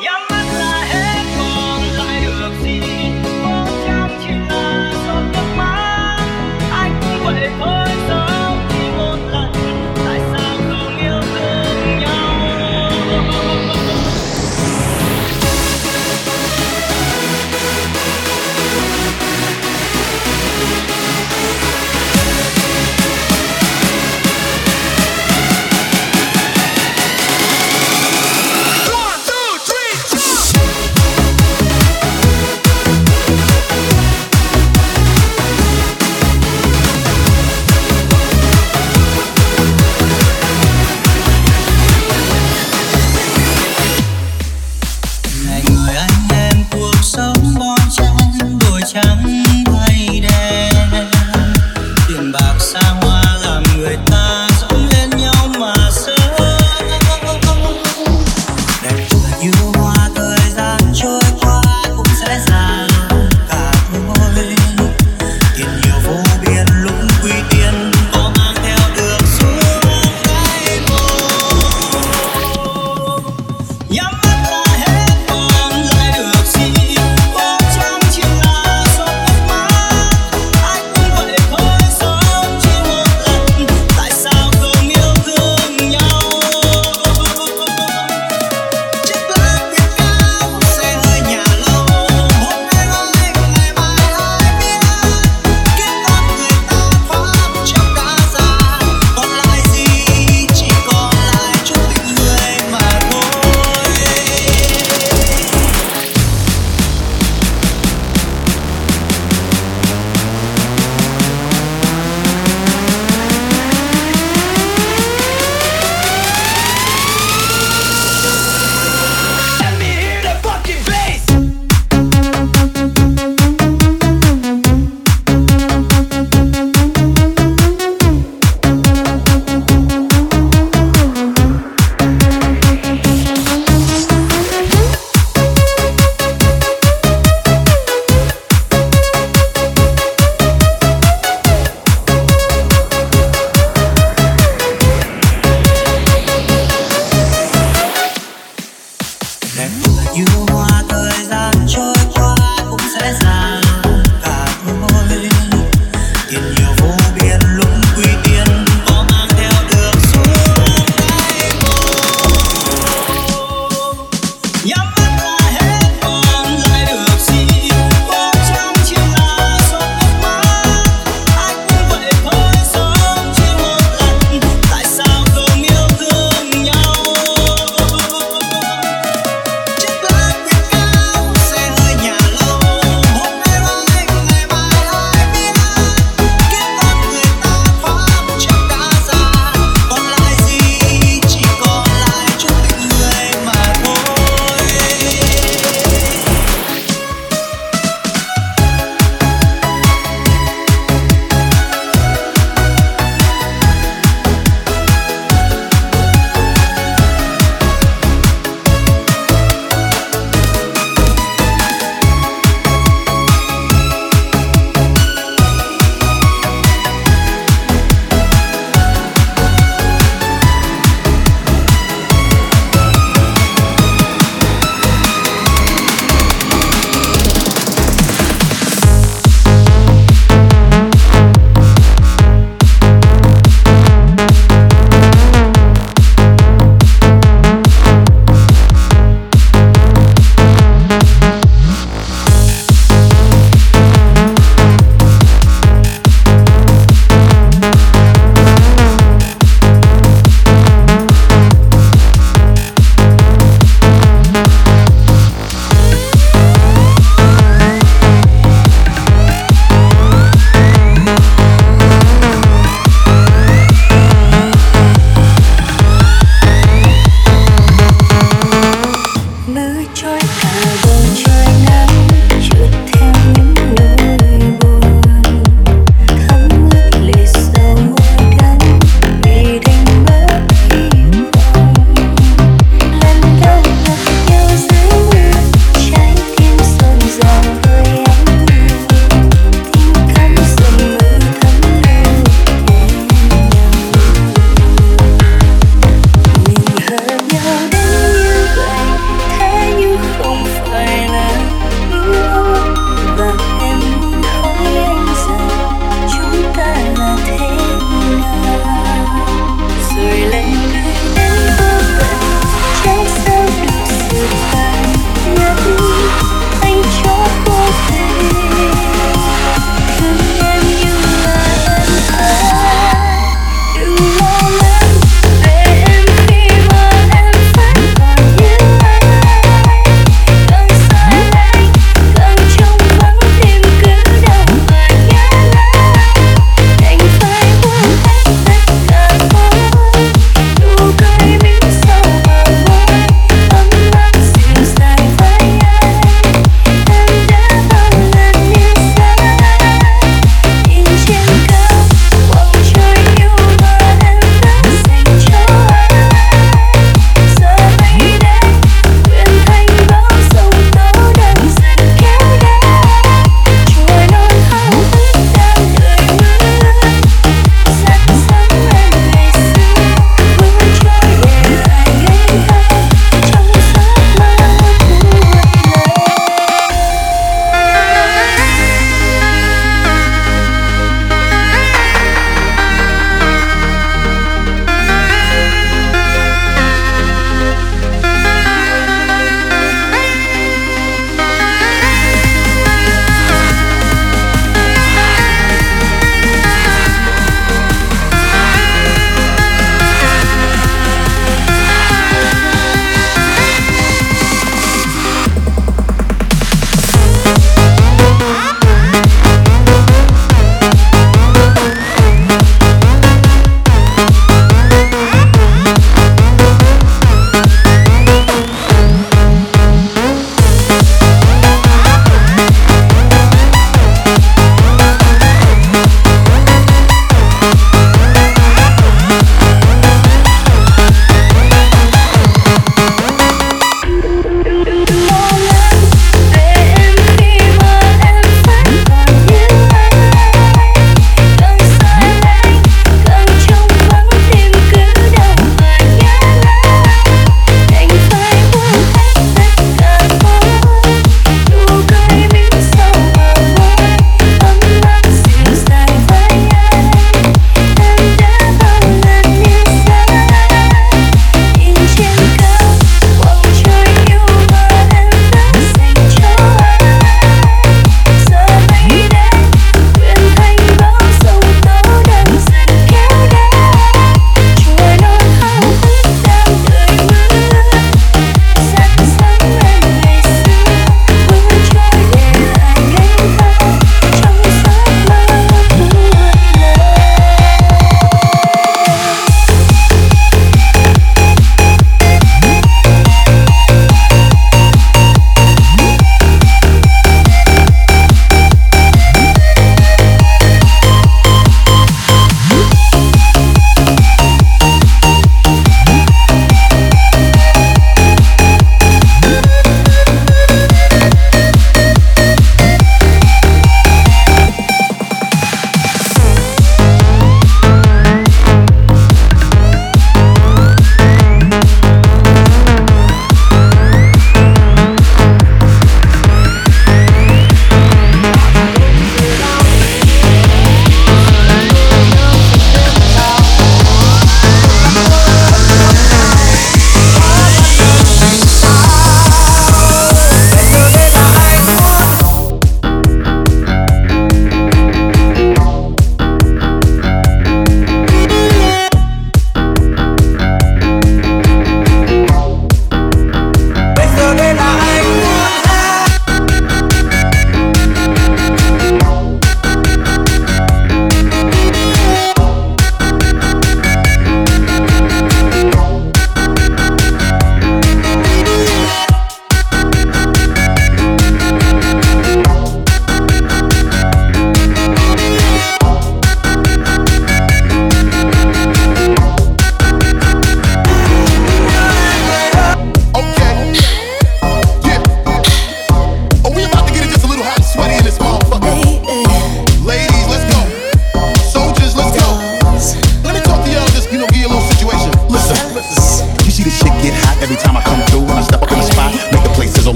You're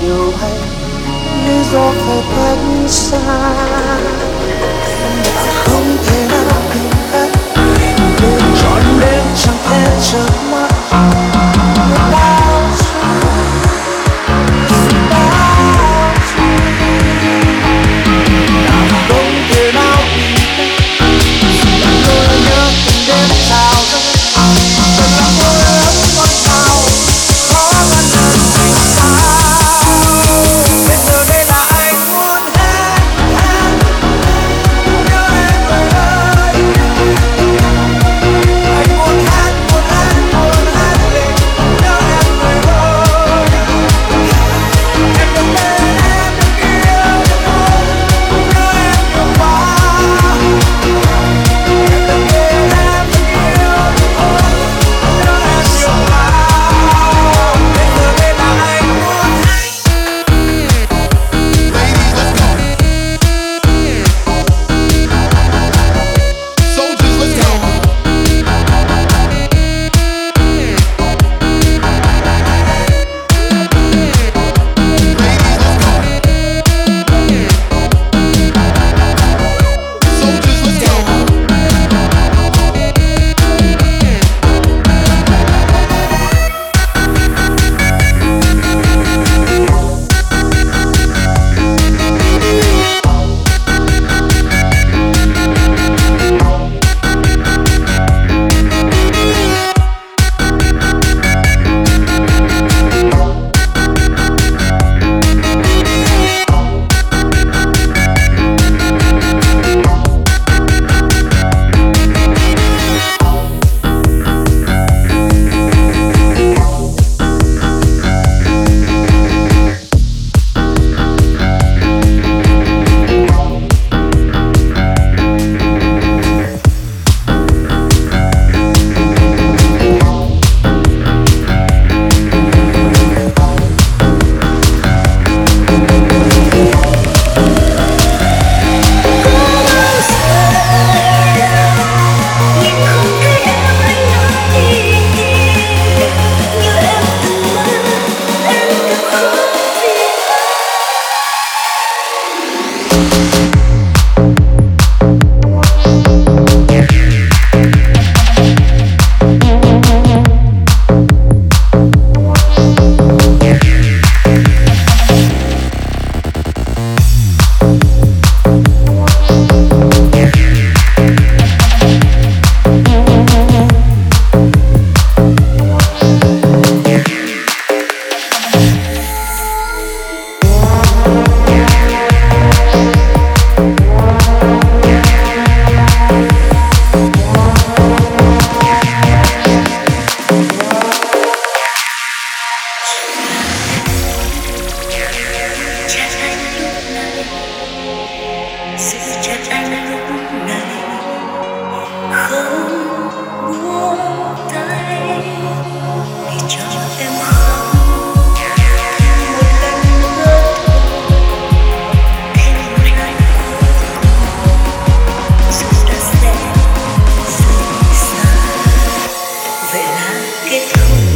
điều hay lý do phải cách xa không thể nào tìm cách để chọn đến chẳng thể chờ it's cool.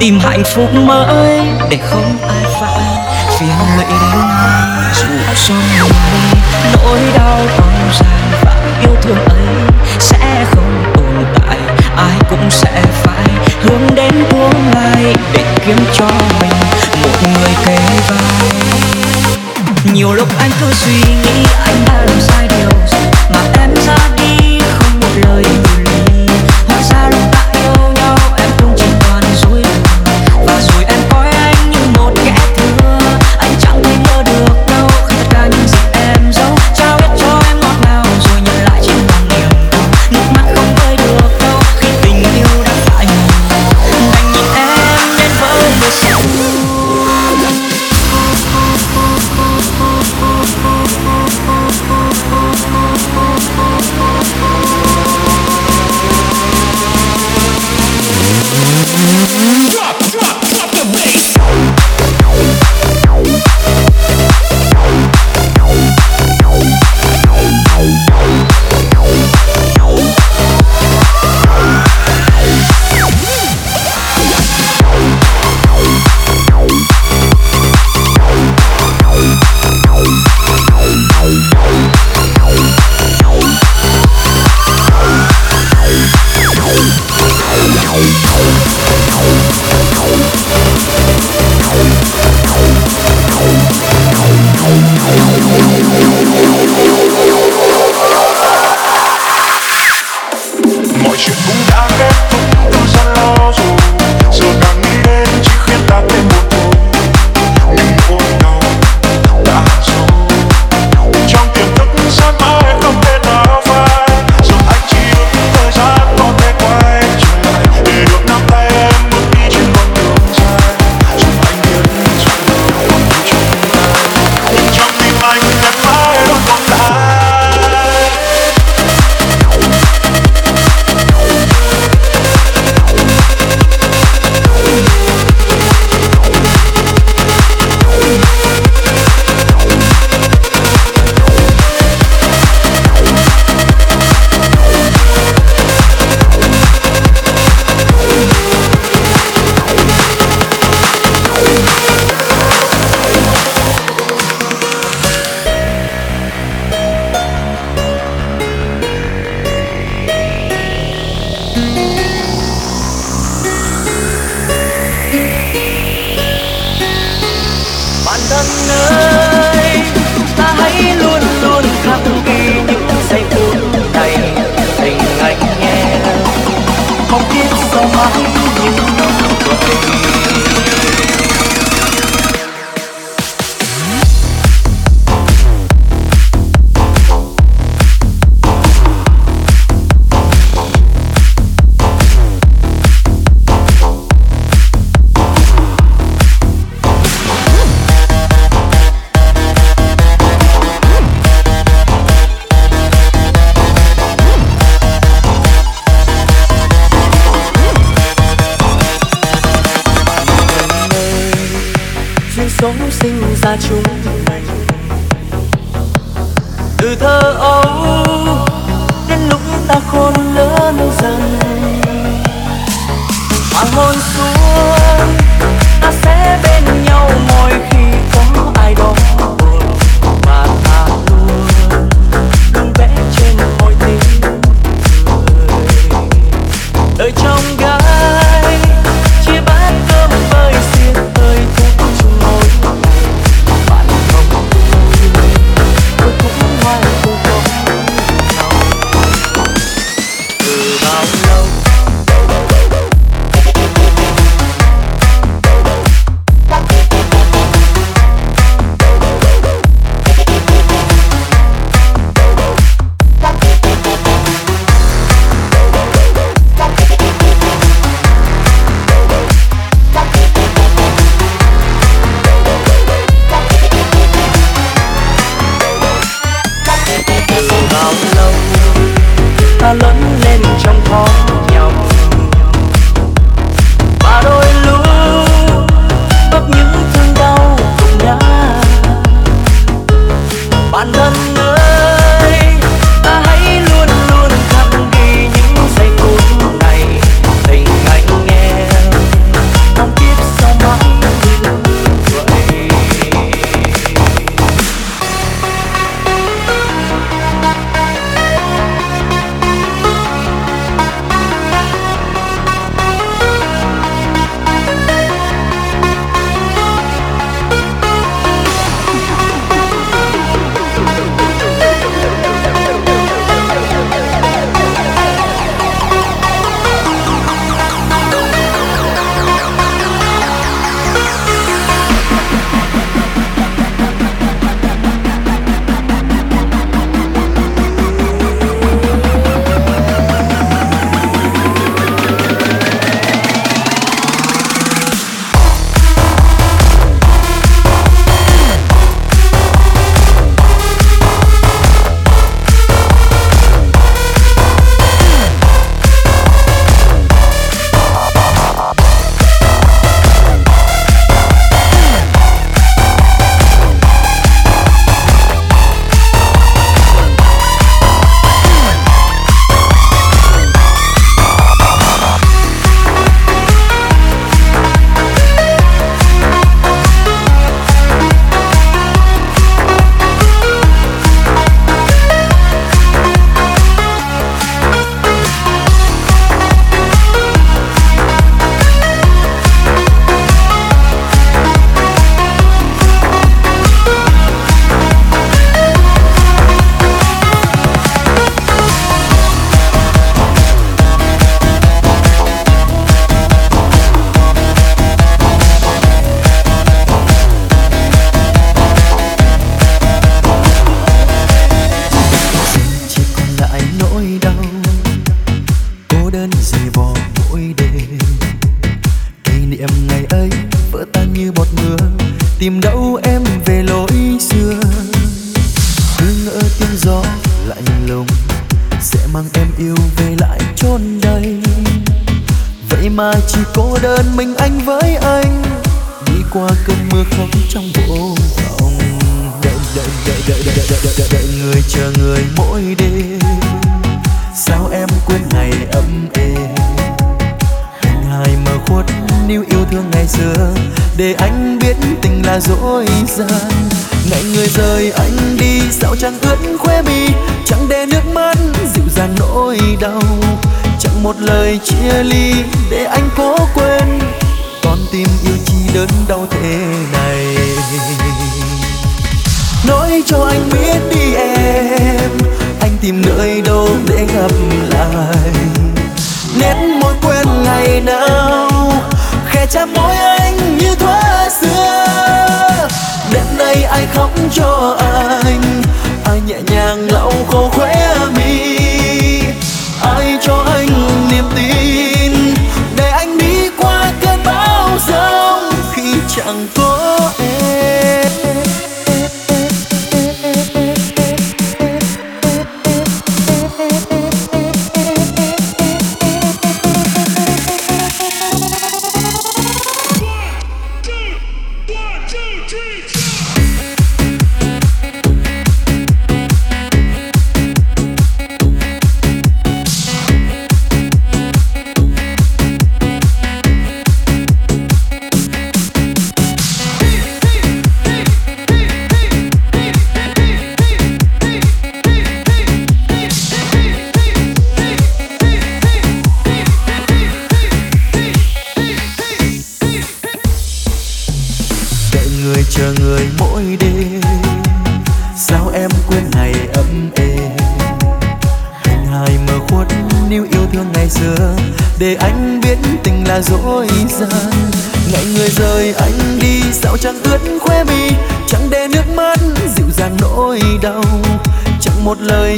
tìm hạnh phúc mới để không ai phải phiền lụy đến ai dù son mai nỗi đau bao dài và yêu thương ấy sẽ không tồn tại. Ai cũng sẽ phải hướng đến tương lai để kiếm cho mình một người kế vai. Nhiều lúc anh cứ suy nghĩ anh đã làm sai điều mà em ra đi không một lời. that you chia ly để anh cố quên. Con tim yêu chi đớn đau thế này. Nói cho anh biết đi em, anh tìm nơi đâu để gặp lại. Nét môi quen ngày nào khẽ chạm môi anh như thuở xưa. Đêm nay ai khóc cho anh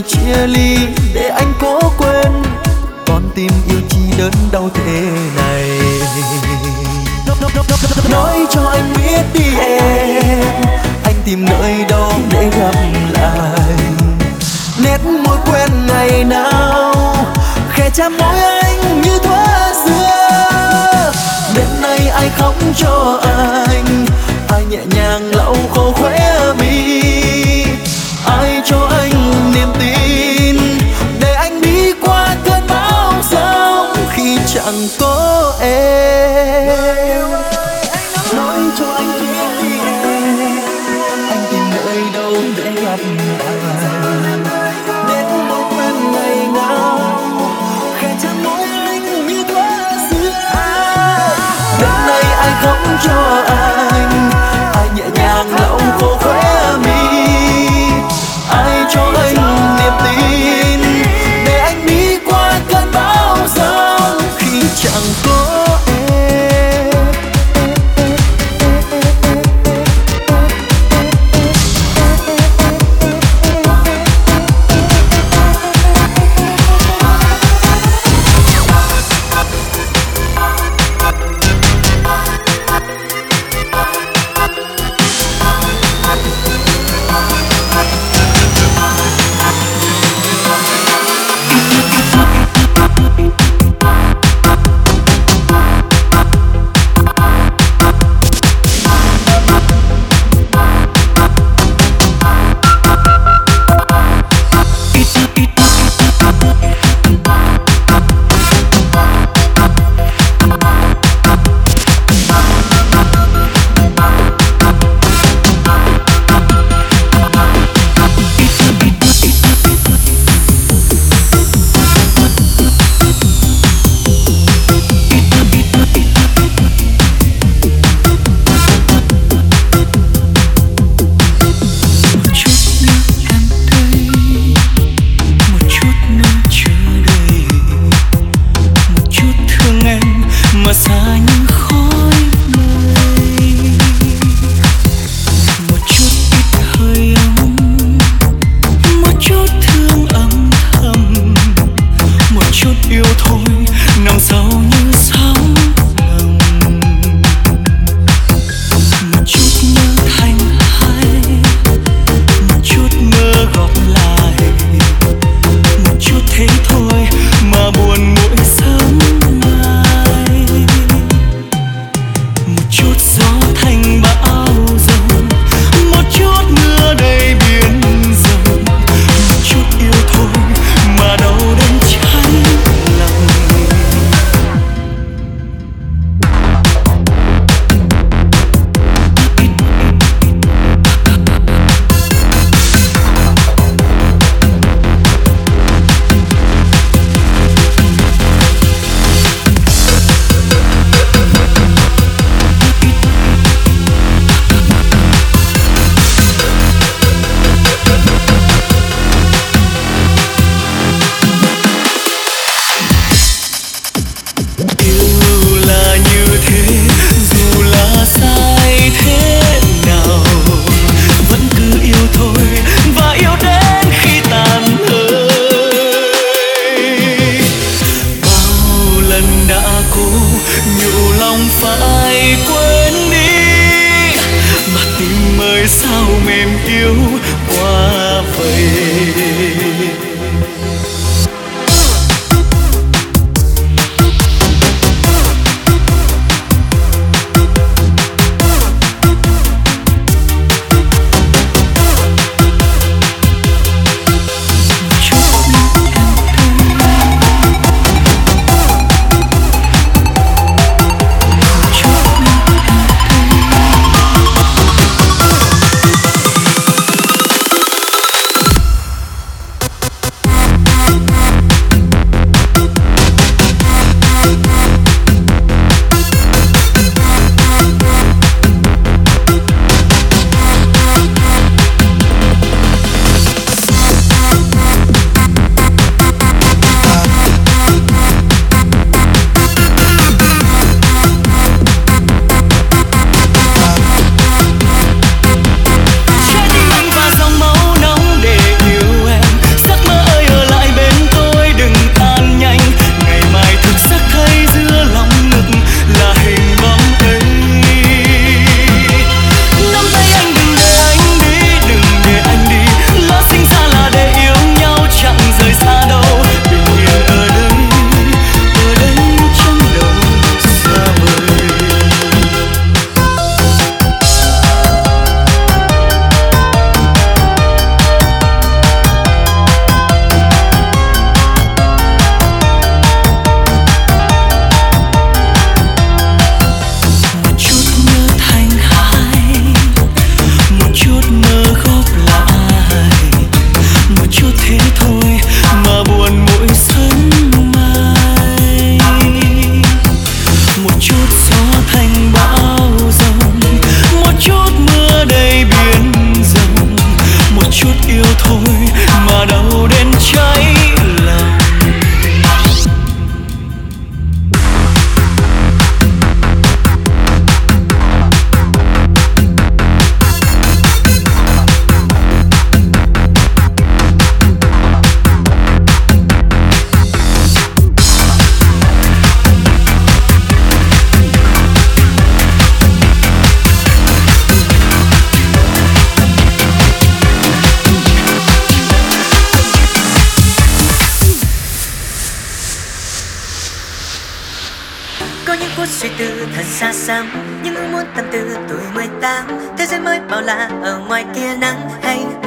chia ly để anh cố quên. Con tim yêu chi đớn đau thế này. Nói cho anh biết đi em, anh tìm nơi đâu để gặp lại. Nét môi quen ngày nào khẽ chạm môi anh như thoa xưa. Đêm nay ai khóc cho anh, ai nhẹ nhàng lau khô khóe mình.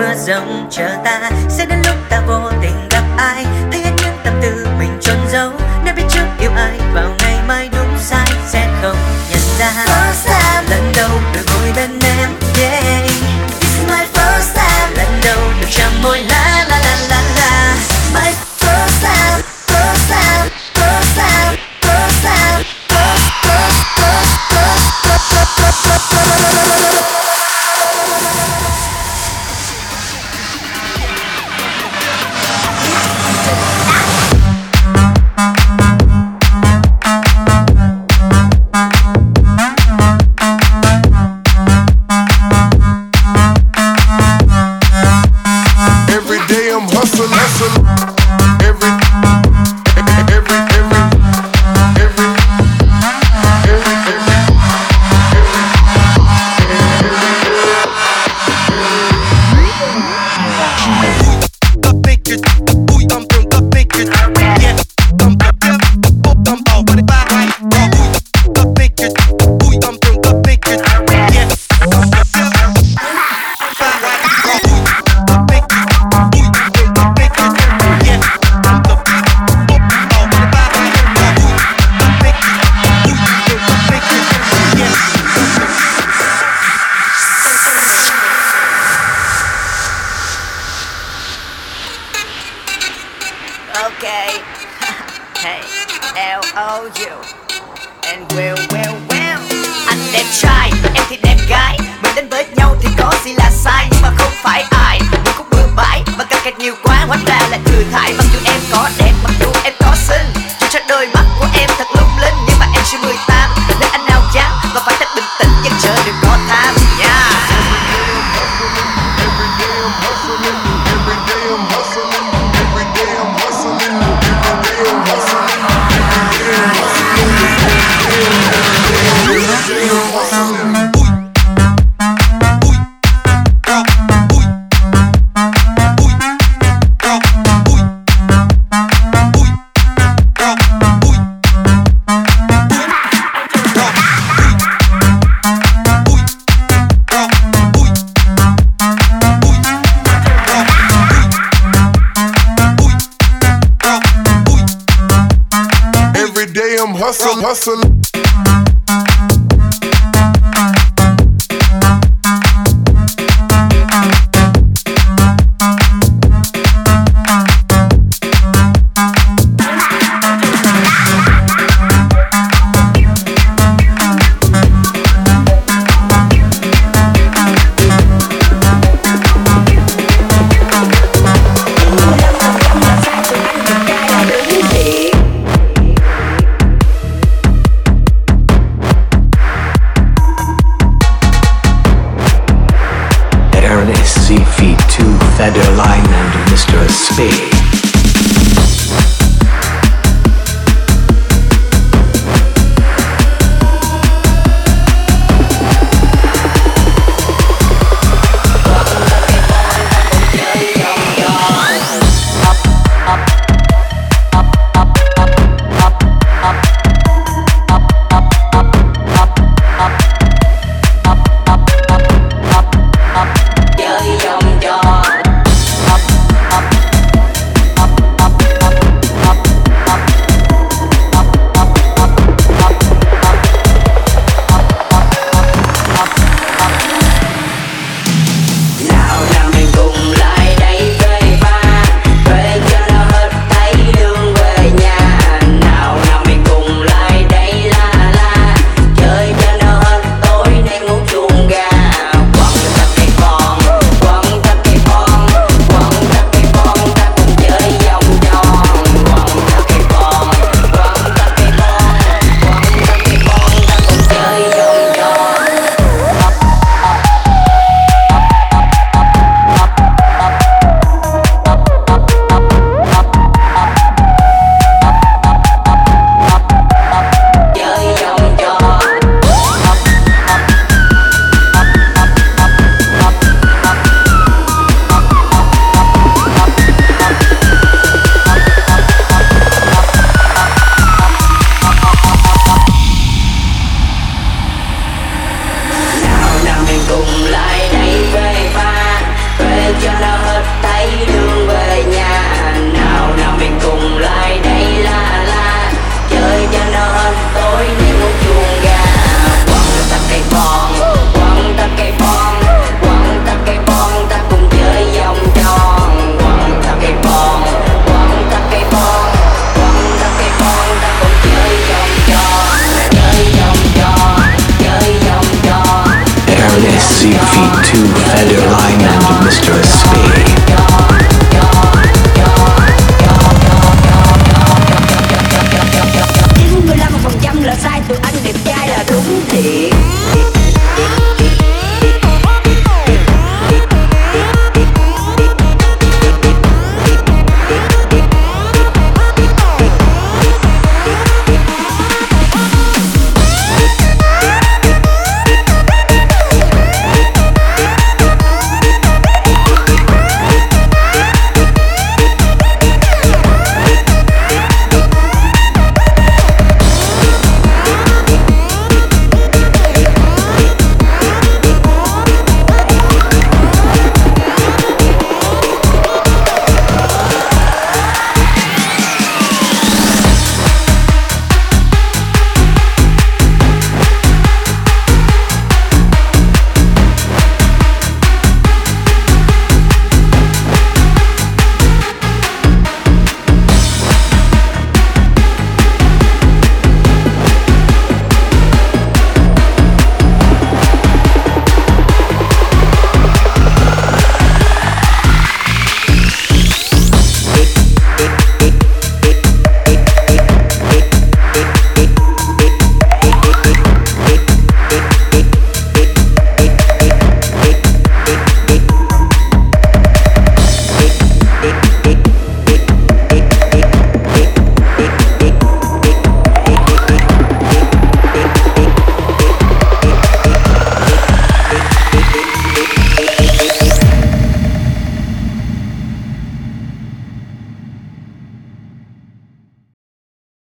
mưa rông chờ ta. Sẽ đến lúc ta vô tình gặp ai? Thấy